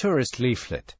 tourist leaflet.